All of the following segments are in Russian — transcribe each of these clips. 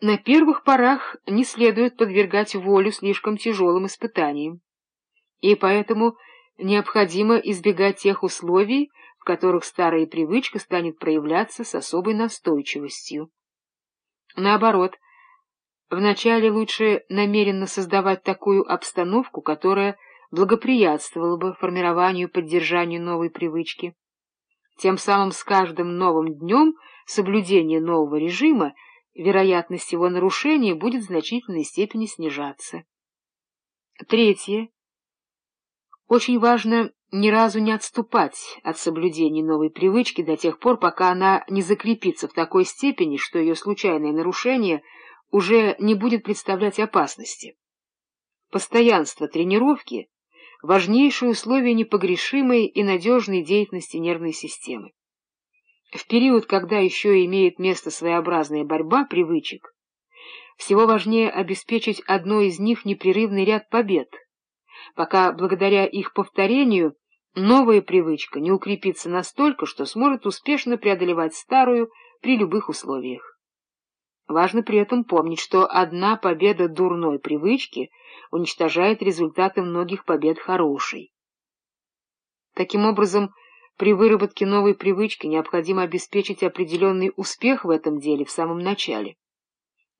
На первых порах не следует подвергать волю слишком тяжелым испытаниям, и поэтому необходимо избегать тех условий, в которых старая привычка станет проявляться с особой настойчивостью. Наоборот, вначале лучше намеренно создавать такую обстановку, которая благоприятствовала бы формированию и поддержанию новой привычки. Тем самым с каждым новым днем соблюдение нового режима вероятность его нарушения будет в значительной степени снижаться. Третье. Очень важно ни разу не отступать от соблюдения новой привычки до тех пор, пока она не закрепится в такой степени, что ее случайное нарушение уже не будет представлять опасности. Постоянство тренировки — важнейшее условие непогрешимой и надежной деятельности нервной системы. В период, когда еще имеет место своеобразная борьба привычек, всего важнее обеспечить одной из них непрерывный ряд побед, пока благодаря их повторению новая привычка не укрепится настолько, что сможет успешно преодолевать старую при любых условиях. Важно при этом помнить, что одна победа дурной привычки уничтожает результаты многих побед хорошей. Таким образом, при выработке новой привычки необходимо обеспечить определенный успех в этом деле в самом начале.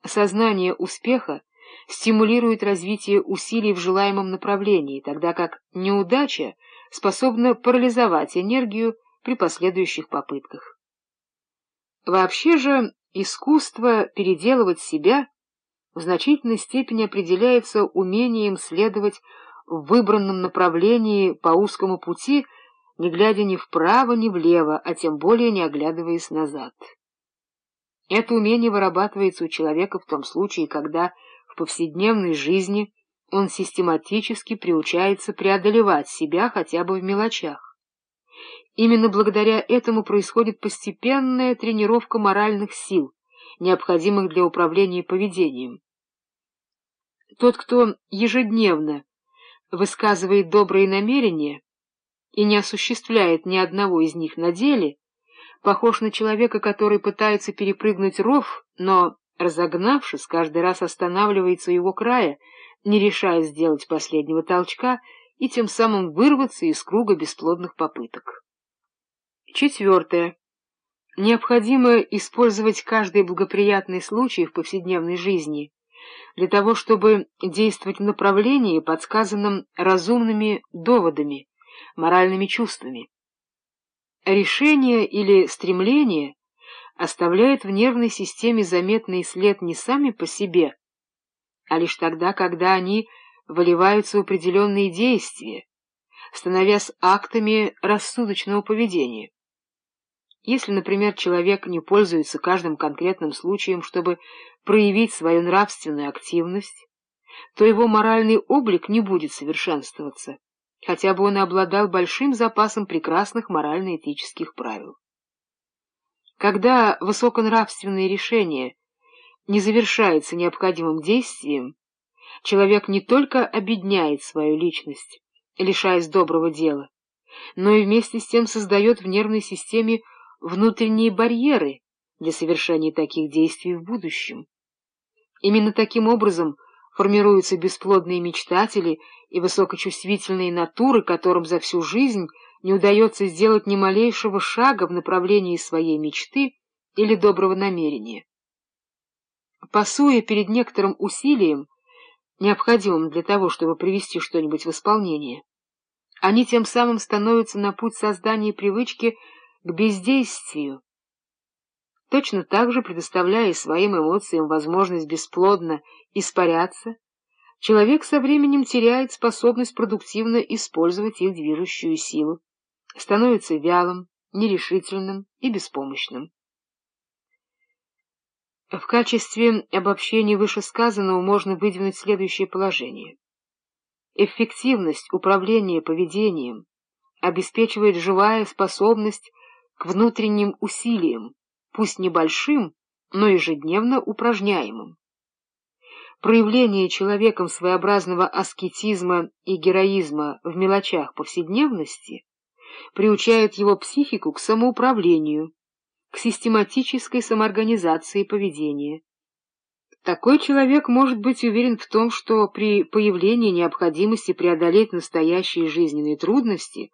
Сознание успеха стимулирует развитие усилий в желаемом направлении, тогда как неудача способна парализовать энергию при последующих попытках. Вообще же искусство переделывать себя в значительной степени определяется умением следовать в выбранном направлении по узкому пути, не глядя ни вправо, ни влево, а тем более не оглядываясь назад. Это умение вырабатывается у человека в том случае, когда в повседневной жизни он систематически приучается преодолевать себя хотя бы в мелочах. Именно благодаря этому происходит постепенная тренировка моральных сил, необходимых для управления поведением. Тот, кто ежедневно высказывает добрые намерения, и не осуществляет ни одного из них на деле, похож на человека, который пытается перепрыгнуть ров, но, разогнавшись, каждый раз останавливается у его края, не решая сделать последнего толчка и тем самым вырваться из круга бесплодных попыток. Четвертое. Необходимо использовать каждый благоприятный случай в повседневной жизни для того, чтобы действовать в направлении, подсказанном разумными доводами, моральными чувствами. Решение или стремление оставляет в нервной системе заметный след не сами по себе, а лишь тогда, когда они выливаются в определенные действия, становясь актами рассудочного поведения. Если, например, человек не пользуется каждым конкретным случаем, чтобы проявить свою нравственную активность, то его моральный облик не будет совершенствоваться хотя бы он и обладал большим запасом прекрасных морально-этических правил. Когда высоконравственное решение не завершается необходимым действием, человек не только обедняет свою личность, лишаясь доброго дела, но и вместе с тем создает в нервной системе внутренние барьеры для совершения таких действий в будущем. Именно таким образом формируются бесплодные мечтатели и высокочувствительные натуры, которым за всю жизнь не удается сделать ни малейшего шага в направлении своей мечты или доброго намерения. Пасуя перед некоторым усилием, необходимым для того, чтобы привести что-нибудь в исполнение, они тем самым становятся на путь создания привычки к бездействию, точно так же предоставляя своим эмоциям возможность бесплодно испаряться, человек со временем теряет способность продуктивно использовать их движущую силу, становится вялым, нерешительным и беспомощным. В качестве обобщения вышесказанного можно выдвинуть следующее положение. Эффективность управления поведением обеспечивает живая способность к внутренним усилиям, пусть небольшим, но ежедневно упражняемым. Проявление человеком своеобразного аскетизма и героизма в мелочах повседневности приучает его психику к самоуправлению, к систематической самоорганизации поведения. Такой человек может быть уверен в том, что при появлении необходимости преодолеть настоящие жизненные трудности